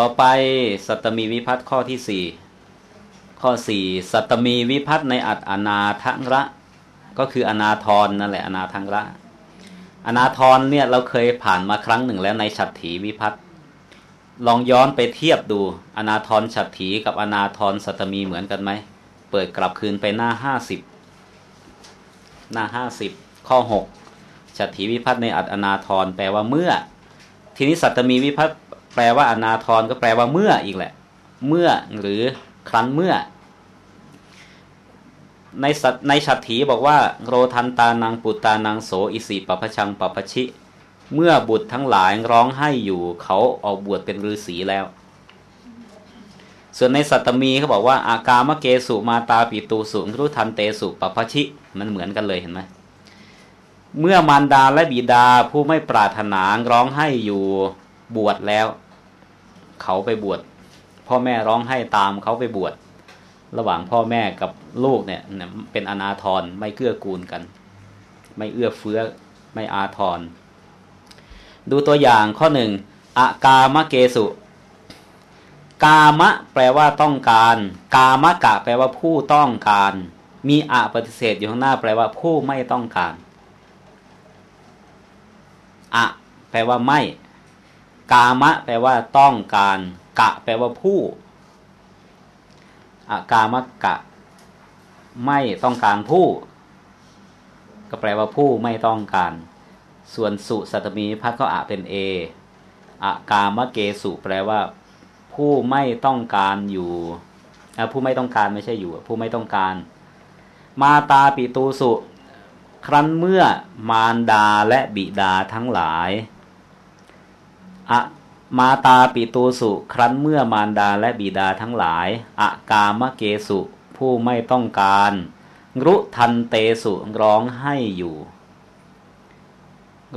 ต่อไปสัตมีวิพัฒน์ข้อที่สี่ข้อสี่สัตมีวิพัฒน์ในอัตอนาทังระ ก็คืออนาทรนั่นแหละอนาทังระ อนาทรเนี่ยเราเคยผ่านมาครั้งหนึ่งแล้วในฉัตรถีวิพัฒน์ลองย้อนไปเทียบดู อนาทรฉัตรถีกับอนาทรสัตมีเหมือนกันไหมเปิดกลับคืนไปหน้าห้าสิบหน้าห้าสิบข้อหกฉัตรถีวิพัฒน์ในอัตอนาทรแปลว่าเมื่อ ทีนี้สัตมีวิพัฒน์ แปลว่าอนาทรก็แปลว่าเมื่ออีกแหละ เมื่อหรือครั้นเมื่อ ในสัตในฉัตรถีบอกว่า โรทันตานางปุตตานางโสอิสิปปะชังปปชิ เมื่อบุตรทั้งหลายร้องไห้อยู่ เขาออกบวชเป็นฤาษีแล้ว ส่วนในสัตมีเขาบอกว่า อากามะเกสุมาตาปิตูสุรุทันเตสุปปชิ มันเหมือนกันเลยเห็นไหมเมื่อมารดาและบิดาผู้ไม่ปรารถนาร้องไห้อยู่บวชแล้ว เขาไปบวชพ่อแม่ร้องไห้ตามเขาไปบวชระหว่างพ่อแม่กับลูกเนี่ยเป็นอนาทรไม่เกื้อกูลกัน ไม่เอื้อเฟื้อไม่อาทร ดูตัวอย่างข้อหนึ่งอากามะเกสุ กามะแปลว่าต้องการ กามะกะ แปลว่าผู้ต้องการ มีอะปฏิเสธอยู่ข้างหน้า แปลว่าผู้ไม่ต้องการอะแปลว่าไม่ กามะ แปลว่าต้องการ กะ แปลว่าผู้อากามะกะ ไม่ต้องการผู้ ก็แปลว่าผู้ไม่ต้องการ ส่วนสุสัตมีพัทก็อะเป็นเออากามะเกสุ แปลว่า ผู้ไม่ต้องการอยู่ผู้ไม่ต้องการไม่ใช่อยู่ ผู้ไม่ต้องการ มาตาปิตูสุ ครั้นเมื่อมารดาและบิดาทั้งหลาย อะมาตาปิตูสุ ครั้นเมื่อมารดาและบิดาทั้งหลายอากามะเกสุผู้ไม่ต้องการรุทันเตสุร้องให้อยู่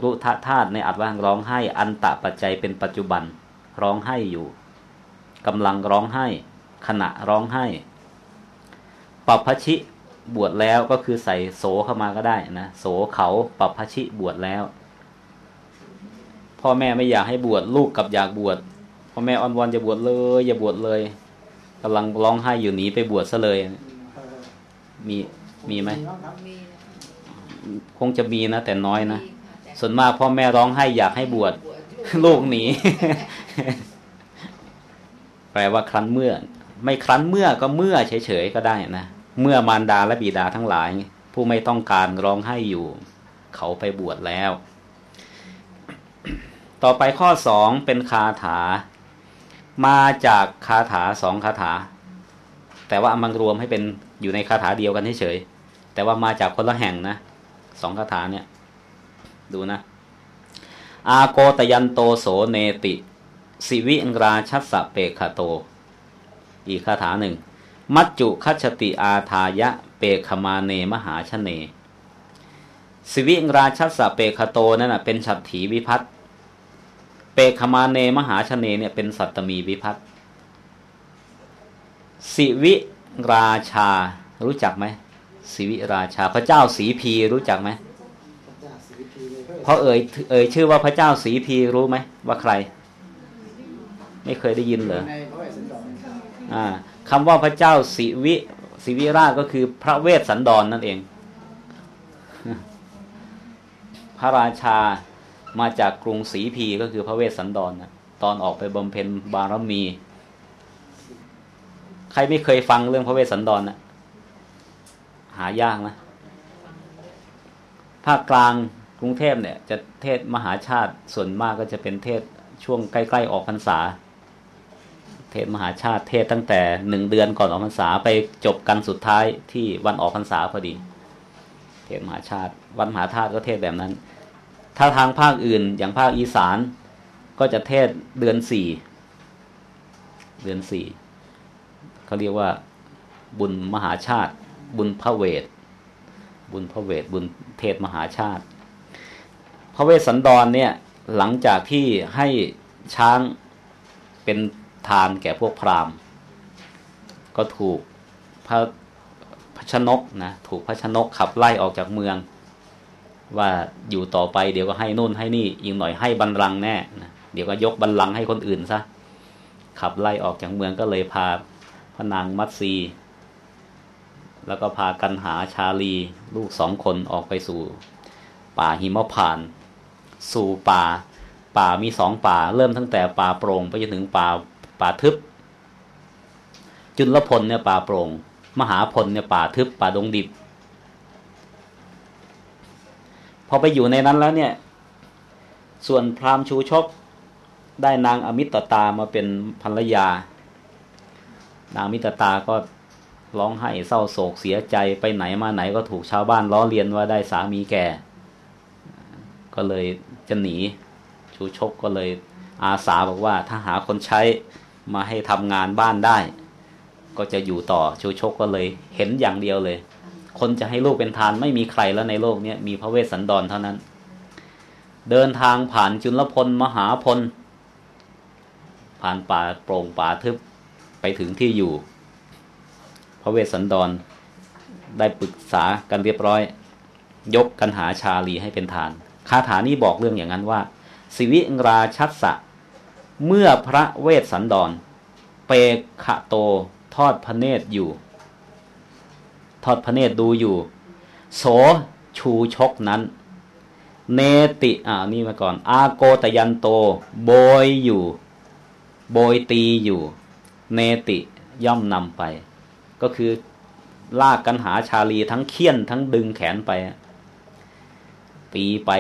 รุทะธาตุในอัดว่าร้องให้อันตะปัจจัยเป็นปัจจุบัน ร้องให้อยู่กำลังร้องให้ ขณะร้องให้ปปพชิบวชแล้วก็คือใส่โสเข้ามาก็ได้นะโสเขาปปพชิบวชแล้ว พ่อแม่ไม่อยากให้บวชลูกกับอยากบวชพ่อแม่อ้อนวอนจะบวชเลย อย่าบวชเลยกำลังร้องไห้อยู่หนีไปบวชซะเลย มีมีไหมคงจะมีนะแต่น้อยนะส่วนมากพ่อแม่ร้องไห้อยากให้บวชลูกหนีแปลว่าครั้นเมื่อ ไม่ครั้นเมื่อก็เมื่อเฉยๆก็ได้นะเมื่อมารดาและบิดาทั้งหลาย ผู้ไม่ต้องการร้องไห้อยู่ เขาไปบวชแล้ว ต่อไปข้อสองเป็นคาถา มาจากคาถาสองคาถา แต่ว่ามันรวมให้เป็นอยู่ในคาถาเดียวกันเฉยๆแต่ว่ามาจากคนละแห่งนะสองคาถาเนี่ย ดูนะ อาโกตยันโตโสเนติ สิวิงราชัสะเปคาโต อีกคาถาหนึ่ง มัจจุคัชติอาทายะเปคมาเนมหาชเน สิวิงราชัสะเปคโตนั่นนะเป็นฉัตรถีวิพัต เปคมาเนมหาชเนเนี่ยเป็นสัตตมีวิพัตสิวิราชารู้จักไหมสิวิราชา พระเจ้าสีพีรู้จักไหมเพราะเอ่ยเอ่ยชื่อว่าพระเจ้าสีพีรู้ไหมว่าใคร ไม่เคยได้ยินเหรออ่าคำว่าพระเจ้าสิวิสิวิราชก็คือพระเวสสันดรนนั่นเอง พระราชา มาจากกรุงศรีพีก็คือพระเวสสันดรนะตอนออกไปบำเพ็ญบารมี ใครไม่เคยฟังเรื่องพระเวสสันดรนะหายากนะภาคกลางกรุงเทพเนี่ย จะเทศมหาชาติส่วนมากก็จะเป็นเทศช่วงใกล้ๆออกพรรษา เทศมหาชาติเทศตั้งแต่หนึ่งเดือนก่อนออกพรรษาไปจบกันสุดท้ายที่วันออกพรรษาพอดี เทศมหาชาติวันมหาธาตุก็เทศแบบนั้น ถ้าทางภาคอื่น อย่างภาคอีสานก็จะเทศเดือนสี่เดือนสี่เขาเรียกว่าบุญมหาชาติ บุญพระเวท บุญพระเวท บุญเทศมหาชาติ พระเวสสันดรเนี่ยหลังจากที่ให้ช้างเป็นทานแก่พวกพราหมณ์ ก็ถูกพระพระชนกนะถูกพระชนกขับไล่ออกจากเมือง ว่าอยู่ต่อไปเดี๋ยวก็ให้นู่นให้นี่อีกหน่อยให้บัลลังก์แน่นะเดี๋ยวก็ยกบัลลังก์ให้คนอื่นซะขับไล่ออกจากเมืองก็เลยพาพระนางมัตสีแล้วก็พากันหาชาลี ลูกสองคนออกไปสู่ ป่าหิมพาน สู่ป่า ป่ามีสองป่า เริ่มตั้งแต่ป่าโปร่งไปจนถึงป่าป่าทึบ จุลพลเนี่ยป่าโปร่ง มหาพลเนี่ยป่าทึบป่าดงดิบ พอไปอยู่ในนั้นแล้วเนี่ย ส่วนพราหมณ์ชูชกได้นางอมิตตามาเป็นภรรยา นางอมิตตาก็ร้องไห้เศร้าโศกเสียใจไปไหนมาไหนก็ถูกชาวบ้านล้อเลียนว่าได้สามีแก่ ก็เลยจะหนี ชูชกก็เลยอาสาบอกว่าถ้าหาคนใช้มาให้ทำงานบ้านได้ ก็จะอยู่ต่อชูชกก็เลยเห็นอย่างเดียวเลย คนจะให้ลูกเป็นทานไม่มีใครแล้วในโลกนี้มีพระเวสสันดรเท่านั้น เดินทางผ่านจุลพลมหาพล ผ่านป่าโปร่งป่าทึบไปถึงที่อยู่ พระเวสสันดรได้ปรึกษากันเรียบร้อย ยกกันหาชาลีให้เป็นทานคาถานี้บอกเรื่องอย่างนั้นว่า สิวิราชัสสะเมื่อพระเวสสันดร เปขะโตทอดพระเนตรอยู่ ทอดพระเนตรดูอยู่ โสชูชกนั้น เนติอ่านี่มาก่อน อาโกตยันโต โบยอยู่ โบยตีอยู่ เนติย่อมนำไป ก็คือลากกันหาชาลีทั้งเคี่ยนทั้งดึงแขนไป ตีไป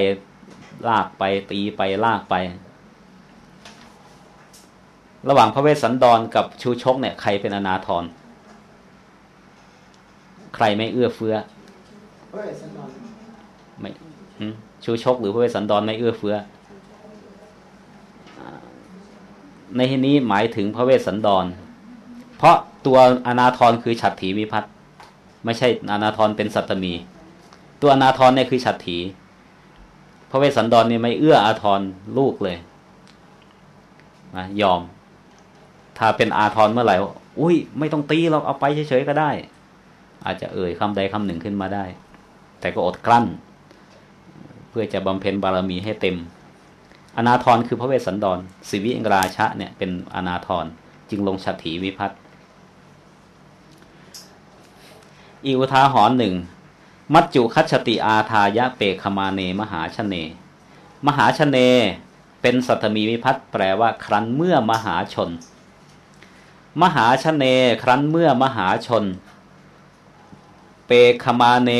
ลากไป ตีไปลากไป ระหว่างพระเวสสันดรกับชูชกเนี่ย ใครเป็นอนาทร ใครไม่เอื้อเฟื้อไม่ชูชกหรือพระเวสสันดรไม่เอื้อเฟื้อ ในที่นี้หมายถึงพระเวสสันดร เพราะตัวอนาทรคือฉัตรถีวิพัตไม่ใช่อนาทรเป็นสัตมี ตัวอนาทรเนี่ยคือฉัตรถีพระเวสสันดรเนี่ยไม่เอื้ออาทรลูกเลยนะยอม ถ้าเป็นอาทรเมื่อไหร่อุ้ย ไม่ต้องตีเราเอาไปเฉยๆก็ได้ อาจจะเอ่ยคำใดคำหนึ่งขึ้นมาได้ แต่ก็อดกลั้น เพื่อจะบำเพ็ญบารมีให้เต็ม อนาทรคือพระเวสสันดรสิวิราชะเนี่ยเป็นอนาทรจึงลงฉัตรถีวิพัตอีอุทาหรณ์หนึ่ง มัจจุคัชติอาทายะเปคมาเนมหาชเน มหาชเน เป็นสัตมีวิพัตแปลว่า ครั้นเมื่อมหาชน มหาชเน ครั้นเมื่อมหาชน เปคมาเน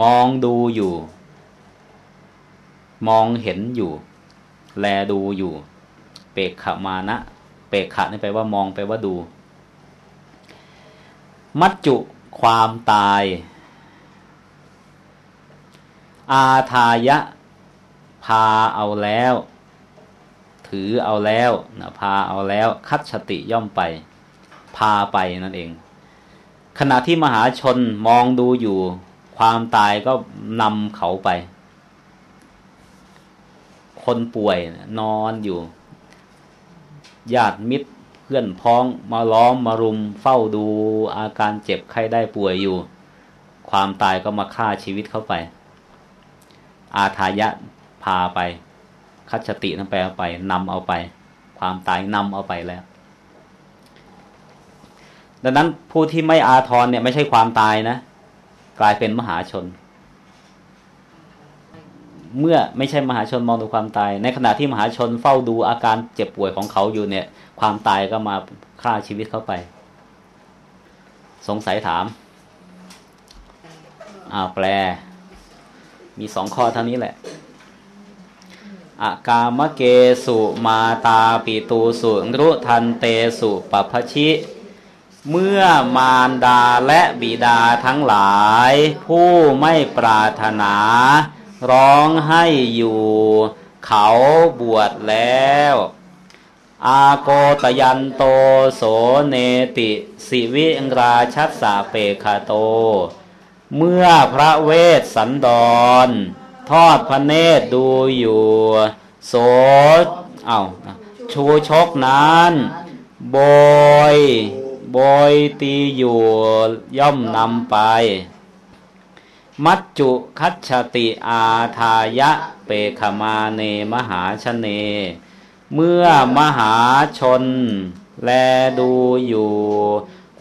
มองดูอยู่ มองเห็นอยู่ แลดูอยู่ เปกขมานะ เปกขะนี่แปลว่ามองแปลว่าดู มัจจุความตาย อาทายะ พาเอาแล้ว ถือเอาแล้วนะพาเอาแล้ว คัดชติย่อมไป พาไปนั่นเอง ขณะที่มหาชนมองดูอยู่ ความตายก็นำเขาไป คนป่วยนอนอยู่ญาติมิตรเพื่อนพ้องมาล้อมมารุมเฝ้าดูอาการเจ็บไข้ได้ป่วยอยู่ ความตายก็มาฆ่าชีวิตเข้าไป อาทายะพาไป คัจตินั่นแปลไปนำเอาไป ความตายนำเอาไปแล้ว ดังนั้นผู้ที่ไม่อาทรเนี่ยไม่ใช่ความตายนะ กลายเป็นมหาชน เมื่อไม่ใช่มหาชนมองดูความตาย ในขณะที่มหาชนเฝ้าดูอาการเจ็บป่วยของเขาอยู่เนี่ย ความตายก็มาฆ่าชีวิตเข้าไป สงสัยถามอ้าแปล มีสองข้อเท่านี้แหละอากามเกสุมาตาปิตูสุรุทันเตสุปพชิ เมื่อมารดาและบิดาทั้งหลาย ผู้ไม่ปรารถนา ร้องให้อยู่ เขาบวชแล้ว อาโกตยันโตโสเนติ สิวิงราชัสสะเปคาโต เมื่อพระเวสสันดร ทอดพระเนตรดูอยู่ โสเอาชูชกนั้น โบย โบยตีอยู่ย่อมนำไป มัจจุคัชติอาทายะเปขมาเนมหาชเน เมื่อมหาชน แลดูอยู่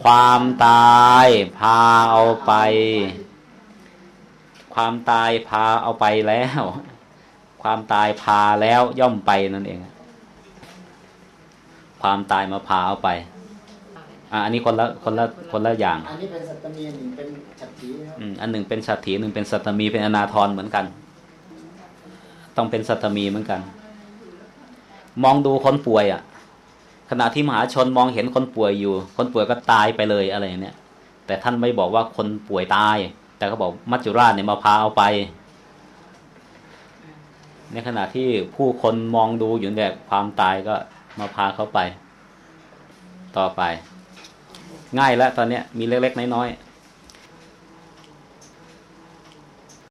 ความตายพาเอาไป ความตายพาเอาไปแล้ว ความตายพาแล้วย่อมไปนั่นเอง ความตายมาพาเอาไป อะอันนี้คนละคนละคนละอย่าง อันนี้เป็นสัตตมีหนึ่งเป็นฉัตรถีนะครับอืมอันหนึ่งเป็นสัตถีหนึ่งเป็นสัตมีเป็นอนาทรเหมือนกัน ต้องเป็นสัตมีเหมือนกัน มองดูคนป่วยอะ ขณะที่มหาชนมองเห็นคนป่วยอยู่ คนป่วยก็ตายไปเลยอะไรอย่างเนี้ยแต่ท่านไม่บอกว่าคนป่วยตาย แต่ก็บอกมัจจุราชเนี่ยมาพาเอาไป ในขณะที่ผู้คนมองดูอยู่แบบความตายก็มาพาเขาไป ต่อไป ง่ายแล้วตอนเนี้ยมีเล็กๆน้อยๆ